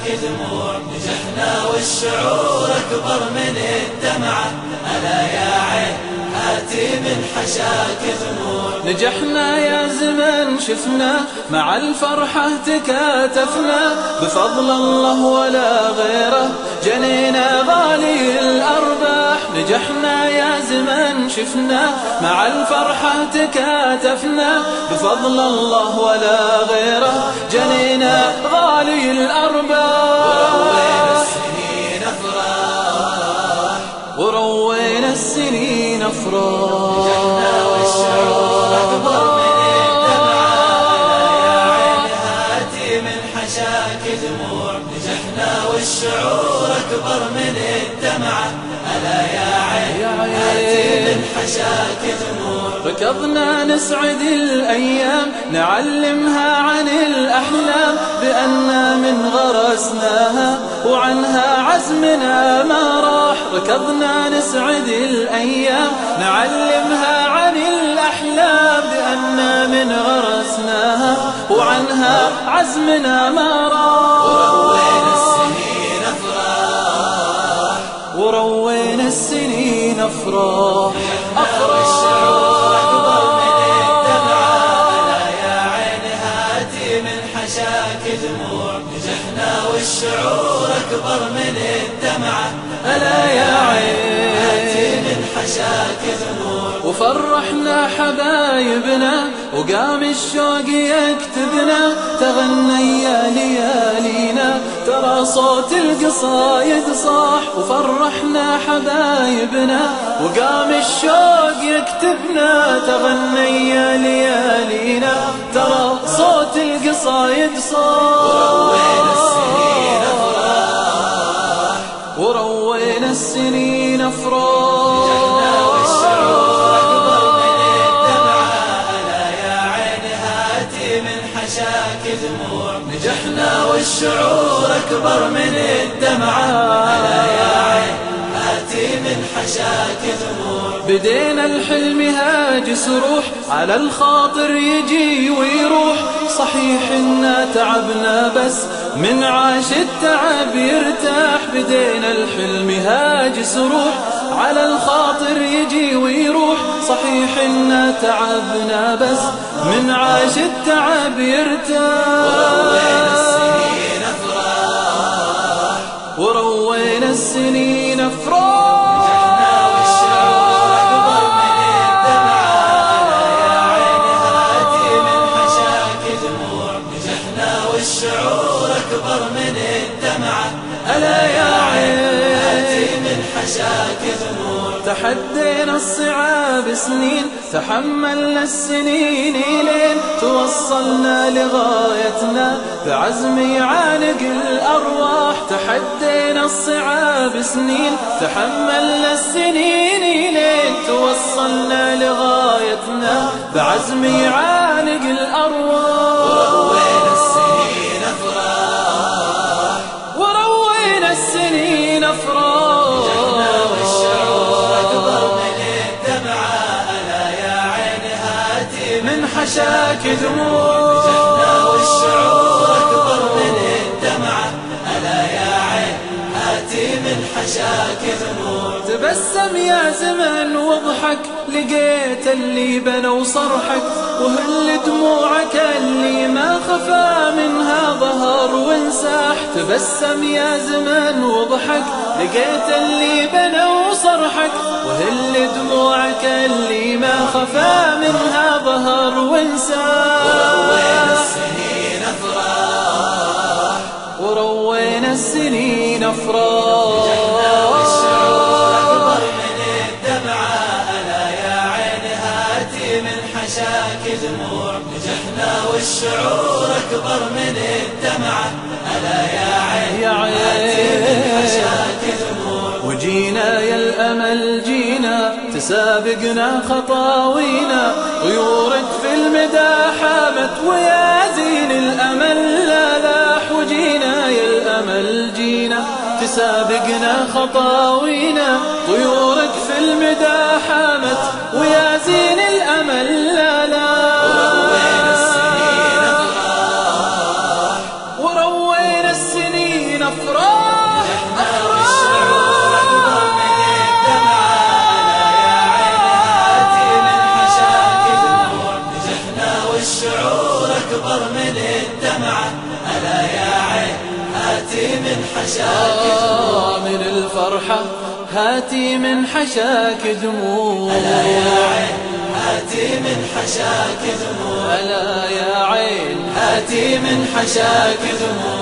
نجحنا والشعور أكبر من الدمعة. ألا يا عين هاتي من حشاك دموع نجحنا يا زمن شفنا مع الفرحة تكاتفنا. بفضل الله ولا غيره جنينا غالي الأرباح. نجحنا يا زمن شفنا مع الفرحة تكاتفنا بفضل الله ولا غيره جنينا غالي الأرباح وروينا السنين أفراح. والشعور أكبر من الدمعة يا عين هاتي من دموع نجحنا والشعور أكبر من الدمعة. ركضنا نسعد الأيام نعلمها عن الأحلام بأن من غرسناها وعنها عزمنا ما راح. ركضنا نسعد الأيام نعلمها عن الأحلام بأن من غرسناها وعنها عزمنا ما وروينا راح السنين أفراح. والشعور أكبر من الدمعة ألا يا عين هاتي من حشاك دموع نجحنا والشعور أكبر من الدمعة ألا يا هاتي عين من حشاك دموع وفرحنا حبايبنا وقام الشوق يكتبنا تغنى يا ليالينا. ترى صوت القصايد صاح وفرحنا حبايبنا. وقام الشوق يكتبنا تغنى يا ليالينا. ترى صوت القصايد وروينا السنين صاح. أفراح وروينا السنين نجحنا نجحنا والشعور أكبر من الدمعة. ألا يا عين هاتي من حشاك دموع بدينا الحلم هاجس روح على الخاطر يجي ويروح. صحيح إنا تعبنا بس من عاش التعب يرتاح. بدينا الحلم هاجس روح على الخاطر صحيح إنا تعبنا بس من عاش التعب يرتاح أفراح وروينا السنين نجحنا والشعور أكبر من الدمعة. ألا يا عين من حشاك دموع تحدينا الصعاب سنين. تحملنا السنين لين توصلنا لغايتنا. بعزم يعانق الأرواح. تحدينا الصعاب سنين. تحملنا السنين لين توصلنا لغايتنا. بعزم يعانق الأرواح. حشاك دموع والشعور أكبر من الدمعة ألا يا عين هاتي من حشاك دموع تبسم يا زمن واضحك لقيت اللي بنوا صرحك. وهل دموعك اللي ما خفى منها ظهر وانساح؟ تبسم يا زمن واضحك لقيت اللي بنوا صرحك. وهل دموعك اللي خفى منها ظهر وين وانساح السنين أفراح. وروينا السنين والشعور أكبر أفراح. من الدمعة ألا يا عين هاتي من حشاك دموع نجحنا والشعور أكبر من الدمعة ألا يا عين يا عين. حشاك دموع وجينا يا الأمل جينا تسابقنا خطاوينا طيورك في المدى حامت ويا زين الأمل. لا لاح وجينا يا الأمل جينا تسابقنا خطاوينا طيورك في المدى حامت ويا زين هلا يا عين هاتي من حشاك. دموع من الفرحة هاتي من حشاك دموع. هلا يا عين هاتي من حشاك دموع. هلا يا عين هاتي من حشاك دموع.